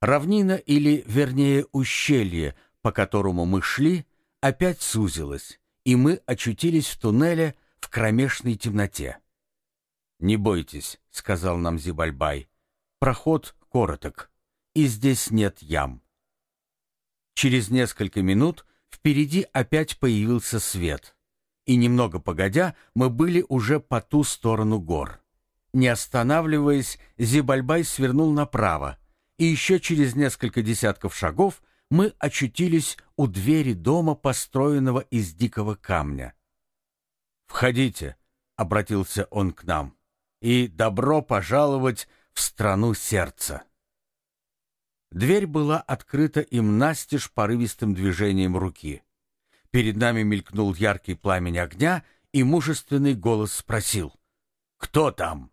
Равнина, или, вернее, ущелье, по которому мы шли, опять сузилось, и мы очутились в туннеле в кромешной темноте. «Не бойтесь», — сказал нам Зибальбай, — «проход короток, и здесь нет ям». Через несколько минут впереди опять появился свет, и немного погодя мы были уже по ту сторону гор. Не останавливаясь, Зибальбай свернул направо, и еще через несколько десятков шагов мы очутились у двери дома, построенного из дикого камня. «Входите», — обратился он к нам, — «и добро пожаловать в страну сердца». Дверь была открыта им настежь порывистым движением руки. Перед нами мелькнул яркий пламень огня, и мужественный голос спросил «Кто там?»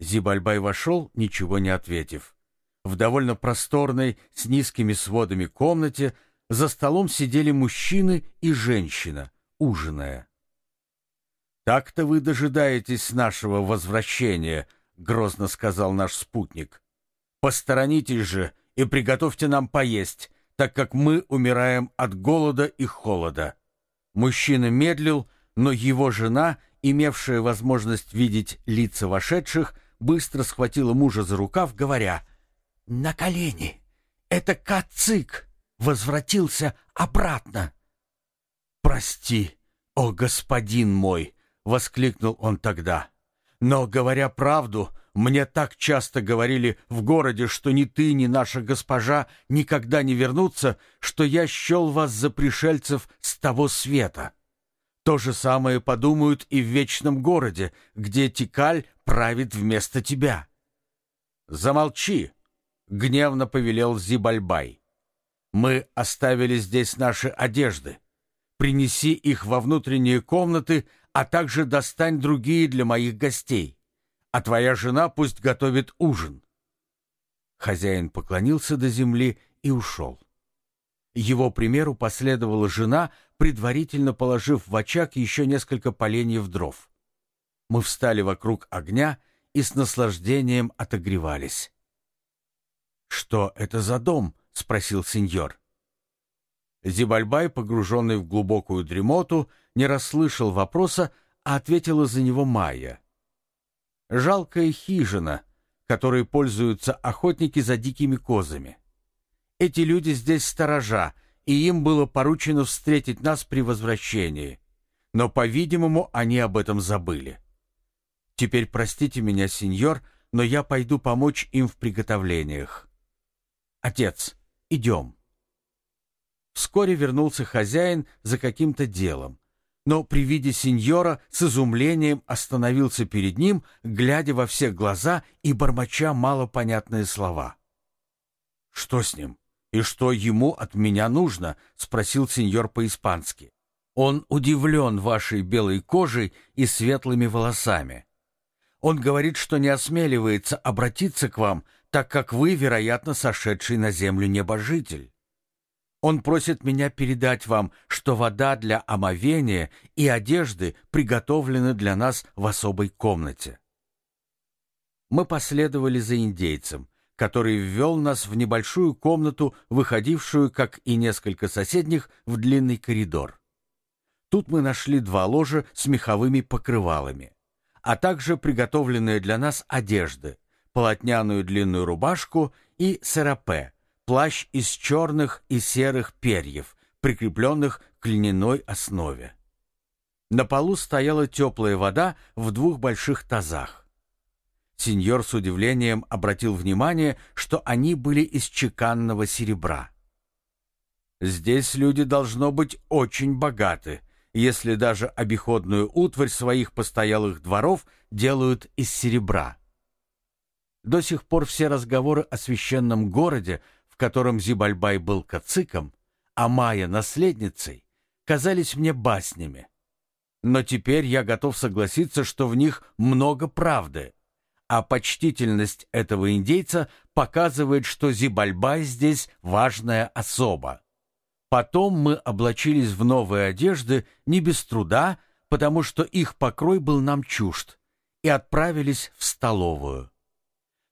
Зибальбай вошел, ничего не ответив. В довольно просторной, с низкими сводами комнате за столом сидели мужчины и женщина, ужиная. «Так-то вы дожидаетесь нашего возвращения», — грозно сказал наш спутник. Посторонитесь же и приготовьте нам поесть, так как мы умираем от голода и холода». Мужчина медлил, но его жена, имевшая возможность видеть лица вошедших, быстро схватила мужа за рукав, говоря, «На колени! Это Кацик возвратился обратно!» «Прости, о господин мой!» — воскликнул он тогда. «Но, говоря правду, — мне так часто говорили в городе, что ни ты, ни наша госпожа никогда не вернутся, что я счел вас за пришельцев с того света. То же самое подумают и в вечном городе, где Тикаль правит вместо тебя. Замолчи, гневно повелел Зибальбай. Мы оставили здесь наши одежды. Принеси их во внутренние комнаты, а также достань другие для моих гостей а твоя жена пусть готовит ужин». Хозяин поклонился до земли и ушел. Его примеру последовала жена, предварительно положив в очаг еще несколько поленьев дров. Мы встали вокруг огня и с наслаждением отогревались. «Что это за дом?» — спросил сеньор. Зибальбай, погруженный в глубокую дремоту, не расслышал вопроса, а ответила за него Майя. Жалкая хижина, которой пользуются охотники за дикими козами. Эти люди здесь сторожа, и им было поручено встретить нас при возвращении. Но, по-видимому, они об этом забыли. Теперь простите меня, сеньор, но я пойду помочь им в приготовлениях. Отец, идем. Вскоре вернулся хозяин за каким-то делом, но при виде сеньора с изумлением остановился перед ним, глядя во все глаза и бормоча малопонятные слова. «Что с ним? И что ему от меня нужно?» — спросил сеньор по-испански. «Он удивлен вашей белой кожей и светлыми волосами. Он говорит, что не осмеливается обратиться к вам, так как вы, вероятно, сошедший на землю небожитель. Он просит меня передать вам, что вода для омовения и одежды приготовлены для нас в особой комнате. Мы последовали за индейцем, который ввел нас в небольшую комнату, выходившую, как и несколько соседних, в длинный коридор. Тут мы нашли два ложа с меховыми покрывалами, а также приготовленные для нас одежды, полотняную длинную рубашку и серапе, плащ из черных и серых перьев, прикрепленных к льняной основе. На полу стояла теплая вода в двух больших тазах. Сеньор с удивлением обратил внимание, что они были из чеканного серебра. Здесь люди должно быть очень богаты, если даже обиходную утварь своих постоялых дворов делают из серебра. До сих пор все разговоры о священном городе в котором Зибальбай был кациком, а Майя — наследницей, казались мне баснями. Но теперь я готов согласиться, что в них много правды, а почтительность этого индейца показывает, что Зибальбай здесь важная особа. Потом мы облачились в новые одежды не без труда, потому что их покрой был нам чужд, и отправились в столовую.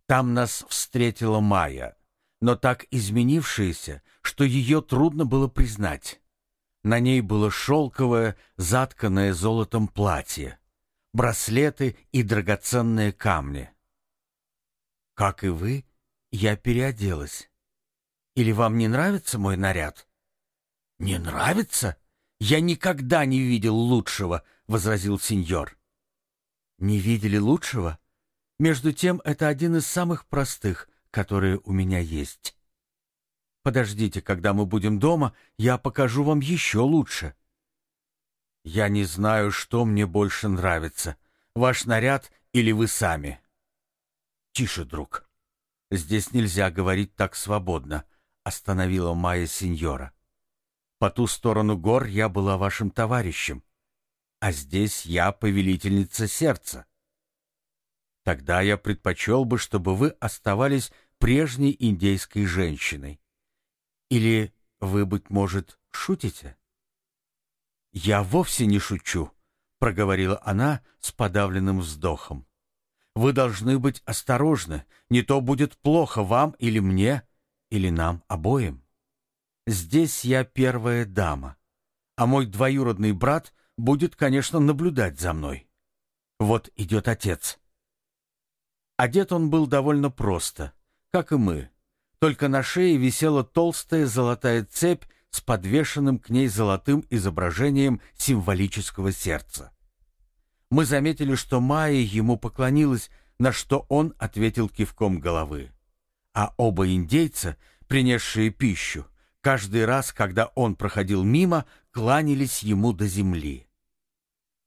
Там нас встретила Майя. но так изменившаяся, что ее трудно было признать. На ней было шелковое, затканное золотом платье, браслеты и драгоценные камни. «Как и вы, я переоделась. Или вам не нравится мой наряд?» «Не нравится? Я никогда не видел лучшего», — возразил сеньор. «Не видели лучшего? Между тем, это один из самых простых, которые у меня есть. Подождите, когда мы будем дома, я покажу вам еще лучше». «Я не знаю, что мне больше нравится, ваш наряд или вы сами». «Тише, друг. Здесь нельзя говорить так свободно», — остановила Майя сеньора. «По ту сторону гор я была вашим товарищем, а здесь я повелительница сердца. Тогда я предпочел бы, чтобы вы оставались прежней индейской женщиной. Или вы, быть может, шутите? «Я вовсе не шучу», — проговорила она с подавленным вздохом. «Вы должны быть осторожны, не то будет плохо вам или мне, или нам обоим. Здесь я первая дама, а мой двоюродный брат будет, конечно, наблюдать за мной. Вот идет отец». Одет он был довольно просто, как и мы, только на шее висела толстая золотая цепь с подвешенным к ней золотым изображением символического сердца. Мы заметили, что Майя ему поклонилась, на что он ответил кивком головы. А оба индейца, принесшие пищу, каждый раз, когда он проходил мимо, кланялись ему до земли.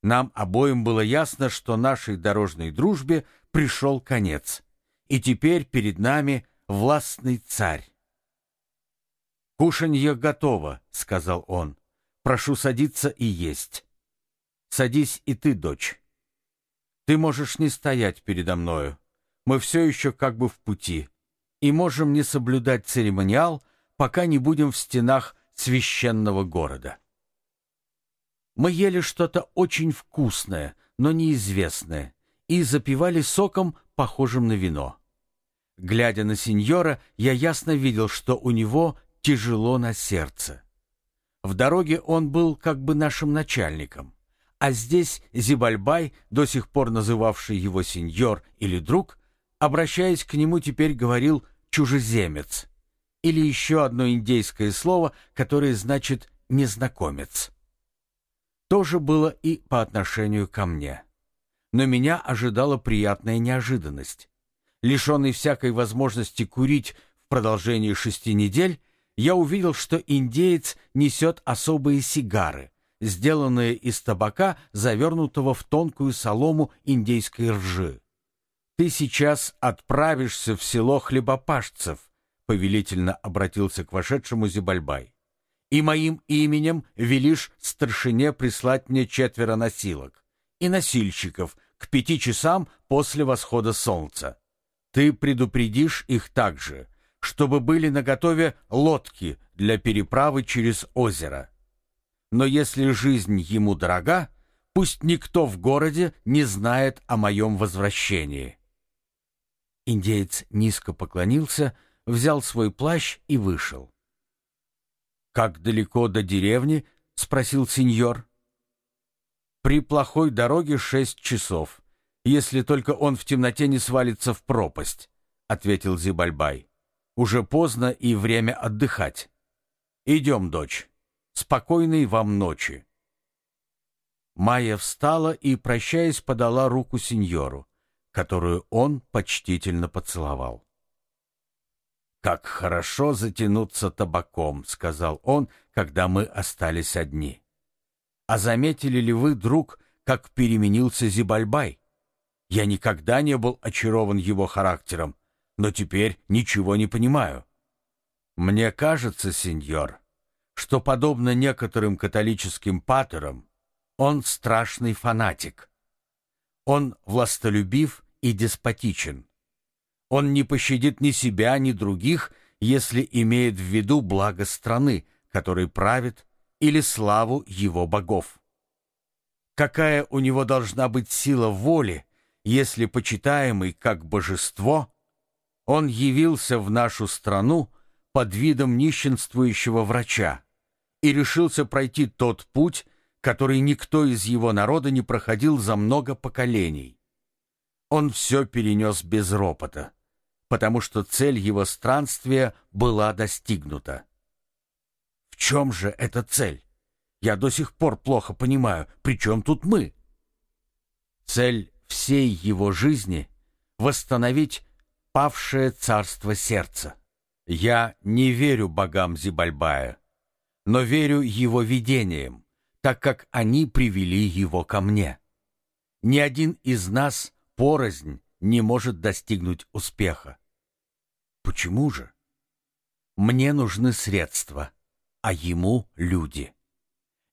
Нам обоим было ясно, что нашей дорожной дружбе пришел конец, и теперь перед нами властный царь. «Кушанье готово», — сказал он. «Прошу садиться и есть. Садись и ты, дочь. Ты можешь не стоять передо мною. Мы все еще как бы в пути и можем не соблюдать церемониал, пока не будем в стенах священного города». Мы ели что-то очень вкусное, но неизвестное, и запивали соком, похожим на вино. Глядя на сеньора, я ясно видел, что у него тяжело на сердце. В дороге он был как бы нашим начальником, а здесь Зибальбай, до сих пор называвший его сеньор или друг, обращаясь к нему, теперь говорил «чужеземец» или еще одно индейское слово, которое значит «незнакомец». То же было и по отношению ко мне. Но меня ожидала приятная неожиданность. Лишенный всякой возможности курить в продолжении шести недель, я увидел, что индеец несет особые сигары, сделанные из табака, завернутого в тонкую солому индейской ржи. «Ты сейчас отправишься в село хлебопашцев», — повелительно обратился к вошедшему Зибальбай и моим именем велишь старшине прислать мне четверо носилок и носильщиков к пяти часам после восхода солнца. Ты предупредишь их также, чтобы были наготове лодки для переправы через озеро. Но если жизнь ему дорога, пусть никто в городе не знает о моем возвращении». Индеец низко поклонился, взял свой плащ и вышел. «Как далеко до деревни?» — спросил сеньор. «При плохой дороге шесть часов, если только он в темноте не свалится в пропасть», — ответил Зибальбай. «Уже поздно и время отдыхать. Идем, дочь. Спокойной вам ночи». Майя встала и, прощаясь, подала руку сеньору, которую он почтительно поцеловал. «Как хорошо затянуться табаком», — сказал он, когда мы остались одни. «А заметили ли вы, друг, как переменился Зибальбай? Я никогда не был очарован его характером, но теперь ничего не понимаю. Мне кажется, сеньор, что, подобно некоторым католическим патерам, он страшный фанатик. Он властолюбив и деспотичен. Он не пощадит ни себя, ни других, если имеет в виду благо страны, которой правит, или славу его богов. Какая у него должна быть сила воли, если почитаемый как божество Он явился в нашу страну под видом нищенствующего врача и решился пройти тот путь, который никто из его народа не проходил за много поколений. Он все перенес без ропота, потому что цель его странствия была достигнута. В чем же эта цель? Я до сих пор плохо понимаю, при чем тут мы? Цель всей его жизни — восстановить павшее царство сердца. Я не верю богам Зибальбая, но верю его видениям, так как они привели его ко мне. Ни один из нас порознь не может достигнуть успеха. Почему же? Мне нужны средства, а ему люди.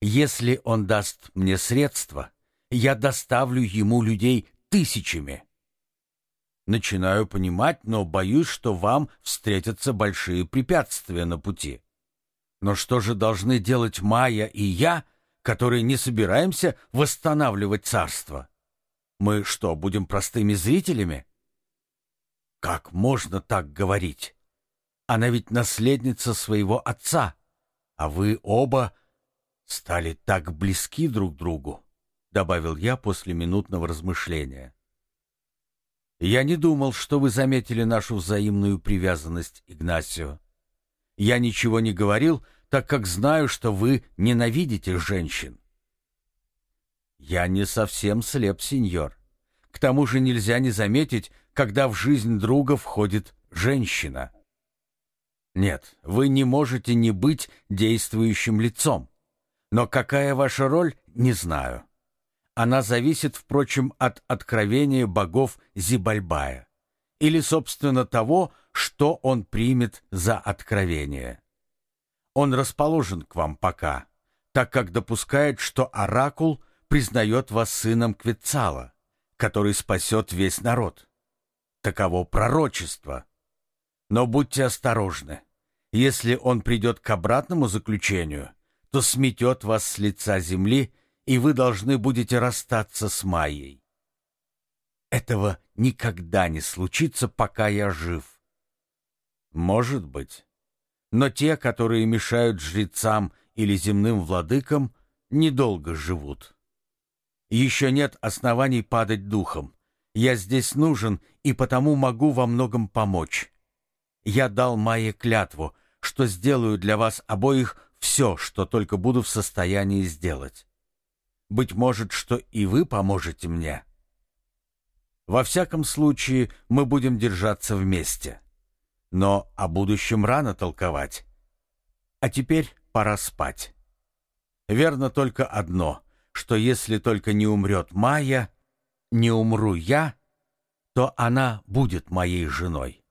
Если он даст мне средства, я доставлю ему людей тысячами. Начинаю понимать, но боюсь, что вам встретятся большие препятствия на пути. Но что же должны делать Майя и я, которые не собираемся восстанавливать царство? Мы что, будем простыми зрителями? Как можно так говорить? Она ведь наследница своего отца, а вы оба стали так близки друг другу, добавил я после минутного размышления. Я не думал, что вы заметили нашу взаимную привязанность, Игнасио. Я ничего не говорил, так как знаю, что вы ненавидите женщин. Я не совсем слеп, сеньор. К тому же нельзя не заметить, когда в жизнь друга входит женщина. Нет, вы не можете не быть действующим лицом. Но какая ваша роль, не знаю. Она зависит, впрочем, от откровения богов Зибальбая или, собственно, того, что он примет за откровение. Он расположен к вам пока, так как допускает, что оракул признает вас сыном Квецала, который спасет весь народ. Таково пророчество. Но будьте осторожны. Если он придет к обратному заключению, то сметет вас с лица земли и вы должны будете расстаться с Майей. Этого никогда не случится, пока я жив. Может быть. Но те, которые мешают жрецам или земным владыкам, недолго живут. Еще нет оснований падать духом. Я здесь нужен и потому могу во многом помочь. Я дал Майе клятву, что сделаю для вас обоих все, что только буду в состоянии сделать. Быть может, что и вы поможете мне. Во всяком случае, мы будем держаться вместе. Но о будущем рано толковать. А теперь пора спать. Верно только одно, что если только не умрет Майя, не умру я, то она будет моей женой.